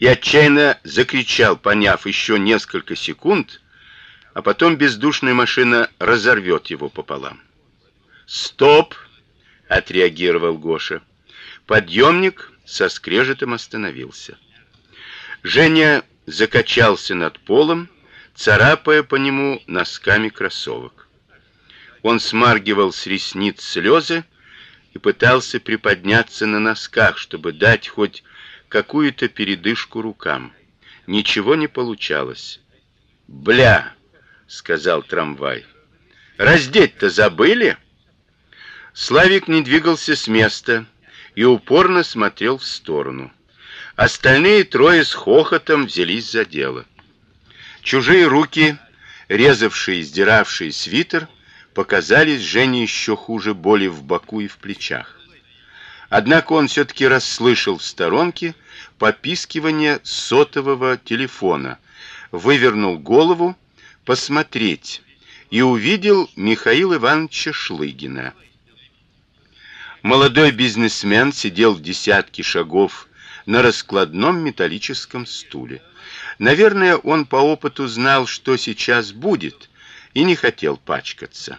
и отчаянно закричал, поняв еще несколько секунд, а потом бездушная машина разорвет его пополам. "Стоп!" отреагировал Гоша. Подъемник со скрежетом остановился. Женя закачался над полом, царапая по нему носками кроссовок. Он смаргивал с ресниц слезы и пытался приподняться на носках, чтобы дать хоть какую-то передышку рукам. Ничего не получалось. "Бля", сказал трамвай. "Раздеть-то забыли?" Славик не двигался с места и упорно смотрел в сторону. Остальные трое с хохотом взялись за дело. Чужие руки, резавшие и сдиравшие свитер, показались Жене еще хуже боли в боку и в плечах. Однако он все таки расслышал в сторонке попискивание сотового телефона, вывернул голову посмотреть и увидел Михаила Ивановича Шлыгина. Молодой бизнесмен сидел в десятке шагов на раскладном металлическом стуле. Наверное, он по опыту знал, что сейчас будет, и не хотел пачкаться.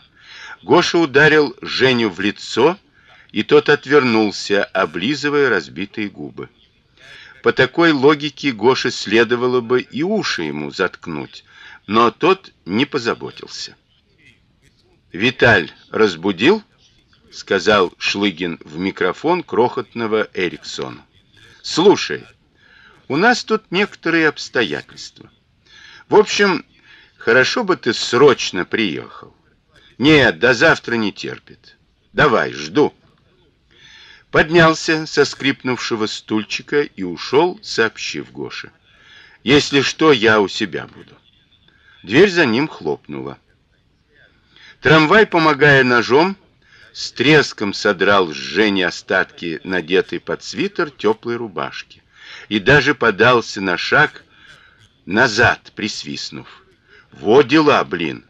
Гоша ударил Женю в лицо, и тот отвернулся, облизывая разбитые губы. По такой логике Гоше следовало бы и уши ему заткнуть, но тот не позаботился. Виталь разбудил сказал Шлыгин в микрофон крохотного Эриксона. Слушай, у нас тут некоторые обстоятельства. В общем, хорошо бы ты срочно приехал. Нет, до завтра не терпит. Давай, жду. Поднялся со скрипнувшего стульчика и ушел, сообщив Гоше: "Если что, я у себя буду". Дверь за ним хлопнула. Трамвай, помогая ножом, с треском содрал с Жени остатки надетой под свитер теплой рубашки и даже подался на шаг назад, присвистнув. Во дела, блин.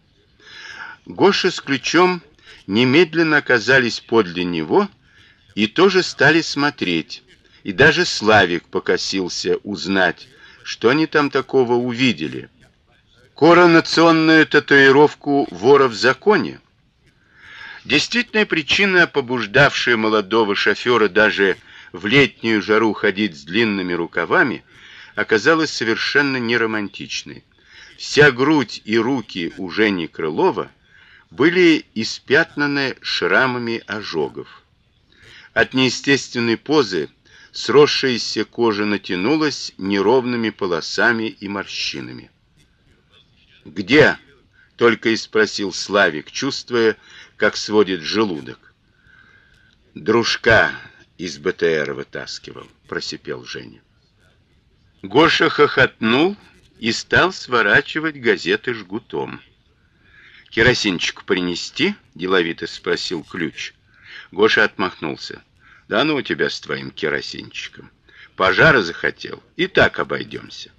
Гоша с ключом немедленно оказались подле него и тоже стали смотреть. И даже Славик покосился узнать, что они там такого увидели. Коронационную татуировку вора в законе. Действительная причина, побуждавшая молодого шофера даже в летнюю жару ходить с длинными рукавами, оказалась совершенно неромантичной. Вся грудь и руки у Жени Крылова были испятнаны шрамами ожогов. От неестественной позы сросшаяся кожа натянулась неровными полосами и морщинами. "Где?" только и спросил Славик, чувствуя, как сводит желудок. Дружка из БТР вытаскивал, просипел Женя. Гоша хохотнул и стал сворачивать газеты жгутом. Керосинчик принести? деловито спросил Ключ. Гоша отмахнулся. Да ну тебя с твоим керосинчиком. Пожара захотел, и так обойдемся.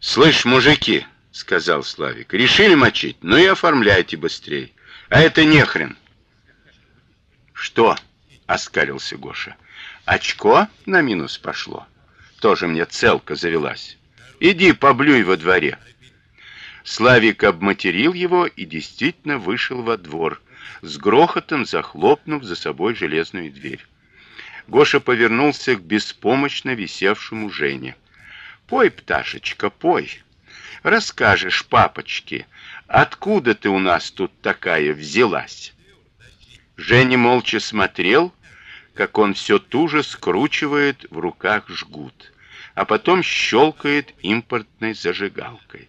Слышь, мужики, сказал Славик. Решили мочить? Ну и оформляйте быстрее. А это не хрен. Что? оскалился Гоша. Очко на минус пошло. Тоже мне целка завелась. Иди поблюй во дворе. Славик обматерил его и действительно вышел во двор, с грохотом захлопнув за собой железную дверь. Гоша повернулся к беспомощно висевшему Жене. Пой, пташечка, пой. Расскажешь папочке, Откуда ты у нас тут такая взялась? Женя молча смотрел, как он все туже скручивает в руках жгут, а потом щелкает импортной зажигалкой.